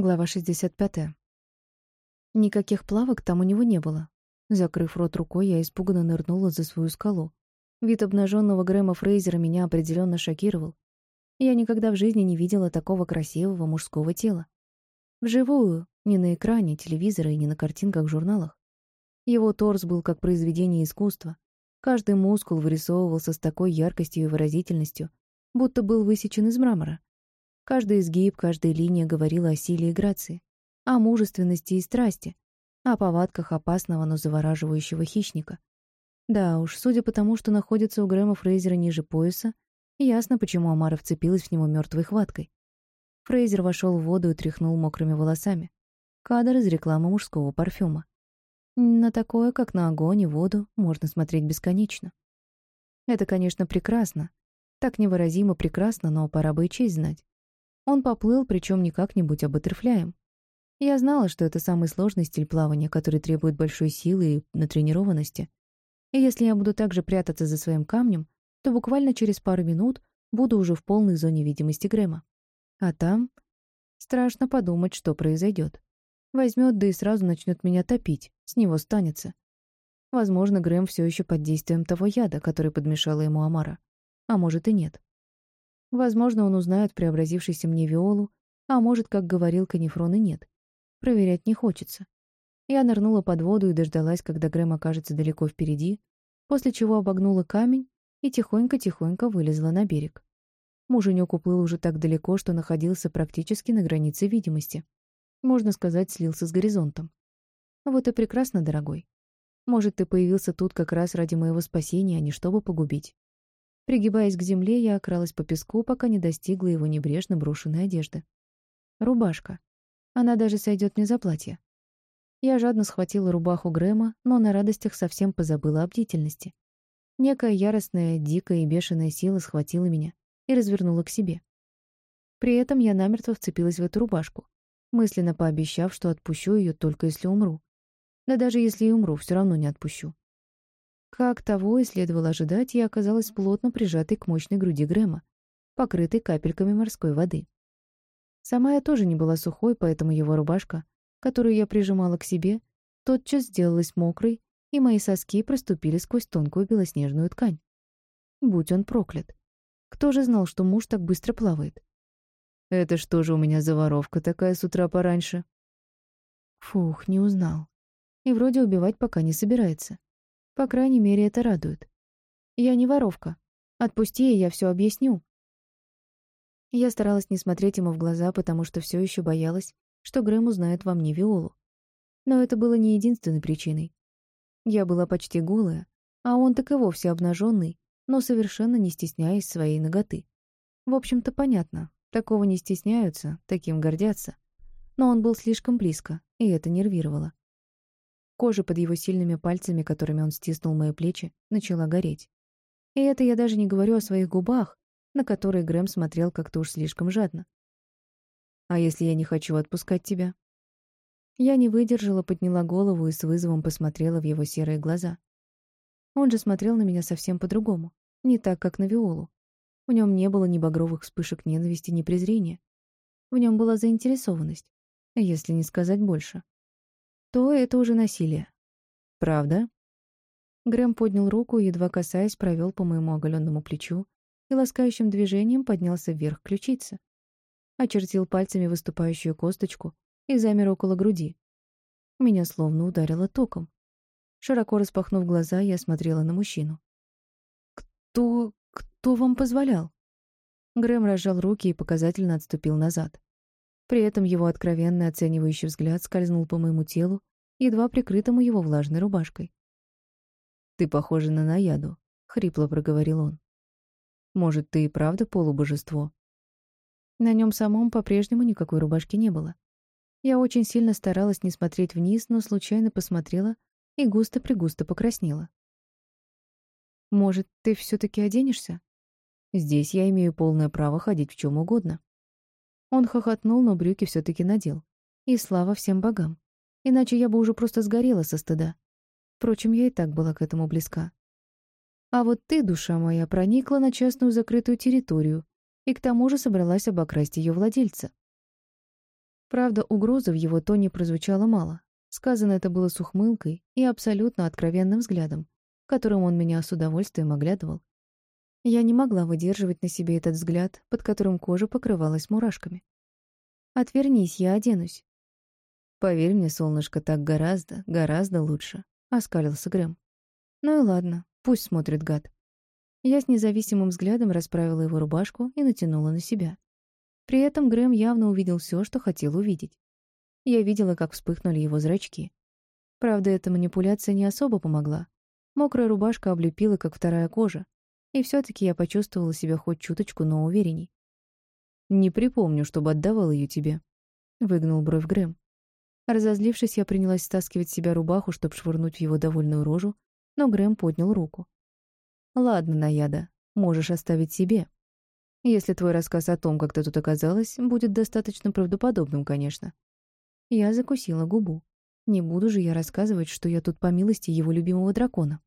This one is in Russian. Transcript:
Глава 65. Никаких плавок там у него не было. Закрыв рот рукой, я испуганно нырнула за свою скалу. Вид обнаженного Грэма Фрейзера меня определенно шокировал. Я никогда в жизни не видела такого красивого мужского тела. Вживую, ни на экране, телевизора и ни на картинках в журналах. Его торс был как произведение искусства. Каждый мускул вырисовывался с такой яркостью и выразительностью, будто был высечен из мрамора. Каждый изгиб, каждая линия говорила о силе и грации, о мужественности и страсти, о повадках опасного, но завораживающего хищника. Да уж, судя по тому, что находится у Грэма Фрейзера ниже пояса, ясно, почему Амара вцепилась в него мертвой хваткой. Фрейзер вошел в воду и тряхнул мокрыми волосами. Кадр из рекламы мужского парфюма. На такое, как на огонь и воду, можно смотреть бесконечно. Это, конечно, прекрасно. Так невыразимо прекрасно, но пора бы и честь знать. Он поплыл, причем не как-нибудь, а баттерфляем. Я знала, что это самый сложный стиль плавания, который требует большой силы и натренированности. И если я буду также прятаться за своим камнем, то буквально через пару минут буду уже в полной зоне видимости Грэма. А там... Страшно подумать, что произойдет. Возьмет, да и сразу начнет меня топить, с него станется. Возможно, Грэм все еще под действием того яда, который подмешала ему Амара. А может и нет. Возможно, он узнает преобразившийся мне Виолу, а может, как говорил Канифрон, и нет. Проверять не хочется. Я нырнула под воду и дождалась, когда Грэм окажется далеко впереди, после чего обогнула камень и тихонько-тихонько вылезла на берег. Муженек уплыл уже так далеко, что находился практически на границе видимости. Можно сказать, слился с горизонтом. Вот и прекрасно, дорогой. Может, ты появился тут как раз ради моего спасения, а не чтобы погубить. Пригибаясь к земле, я окралась по песку, пока не достигла его небрежно брошенной одежды. Рубашка. Она даже сойдет мне за платье. Я жадно схватила рубаху Грэма, но на радостях совсем позабыла о бдительности. Некая яростная, дикая и бешеная сила схватила меня и развернула к себе. При этом я намертво вцепилась в эту рубашку, мысленно пообещав, что отпущу ее только если умру. Да даже если и умру, все равно не отпущу. Как того и следовало ожидать, я оказалась плотно прижатой к мощной груди Грэма, покрытой капельками морской воды. Сама я тоже не была сухой, поэтому его рубашка, которую я прижимала к себе, тотчас сделалась мокрой, и мои соски проступили сквозь тонкую белоснежную ткань. Будь он проклят. Кто же знал, что муж так быстро плавает? «Это что же у меня за воровка такая с утра пораньше?» Фух, не узнал. И вроде убивать пока не собирается. По крайней мере, это радует. Я не воровка. Отпусти, и я все объясню. Я старалась не смотреть ему в глаза, потому что все еще боялась, что Грэм узнает во мне Виолу. Но это было не единственной причиной. Я была почти голая, а он так и вовсе обнаженный, но совершенно не стесняясь своей ноготы. В общем-то, понятно. Такого не стесняются, таким гордятся. Но он был слишком близко, и это нервировало. Кожа под его сильными пальцами, которыми он стиснул мои плечи, начала гореть. И это я даже не говорю о своих губах, на которые Грэм смотрел как-то уж слишком жадно. «А если я не хочу отпускать тебя?» Я не выдержала, подняла голову и с вызовом посмотрела в его серые глаза. Он же смотрел на меня совсем по-другому, не так, как на Виолу. В нем не было ни багровых вспышек ненависти, ни презрения. В нем была заинтересованность, если не сказать больше то это уже насилие. Правда? Грэм поднял руку едва касаясь, провел по моему оголенному плечу и ласкающим движением поднялся вверх ключицы. Очертил пальцами выступающую косточку и замер около груди. Меня словно ударило током. Широко распахнув глаза, я смотрела на мужчину. «Кто... кто вам позволял?» Грэм разжал руки и показательно отступил назад. При этом его откровенный оценивающий взгляд скользнул по моему телу, едва прикрытому его влажной рубашкой. «Ты похожа на наяду», — хрипло проговорил он. «Может, ты и правда полубожество?» На нем самом по-прежнему никакой рубашки не было. Я очень сильно старалась не смотреть вниз, но случайно посмотрела и густо-пригусто покраснела. «Может, ты все таки оденешься?» «Здесь я имею полное право ходить в чем угодно», он хохотнул, но брюки все таки надел. И слава всем богам. Иначе я бы уже просто сгорела со стыда. Впрочем, я и так была к этому близка. А вот ты, душа моя, проникла на частную закрытую территорию и к тому же собралась обокрасть ее владельца. Правда, угрозы в его тоне прозвучало мало. Сказано это было с ухмылкой и абсолютно откровенным взглядом, которым он меня с удовольствием оглядывал. Я не могла выдерживать на себе этот взгляд, под которым кожа покрывалась мурашками. «Отвернись, я оденусь». «Поверь мне, солнышко, так гораздо, гораздо лучше», — оскалился Грэм. «Ну и ладно, пусть смотрит гад». Я с независимым взглядом расправила его рубашку и натянула на себя. При этом Грэм явно увидел все, что хотел увидеть. Я видела, как вспыхнули его зрачки. Правда, эта манипуляция не особо помогла. Мокрая рубашка облепила, как вторая кожа, и все таки я почувствовала себя хоть чуточку, но уверенней. «Не припомню, чтобы отдавал ее тебе», — выгнул бровь Грэм. Разозлившись, я принялась стаскивать с себя рубаху, чтобы швырнуть в его довольную рожу, но Грэм поднял руку. «Ладно, Наяда, можешь оставить себе. Если твой рассказ о том, как ты тут оказалась, будет достаточно правдоподобным, конечно». Я закусила губу. Не буду же я рассказывать, что я тут по милости его любимого дракона.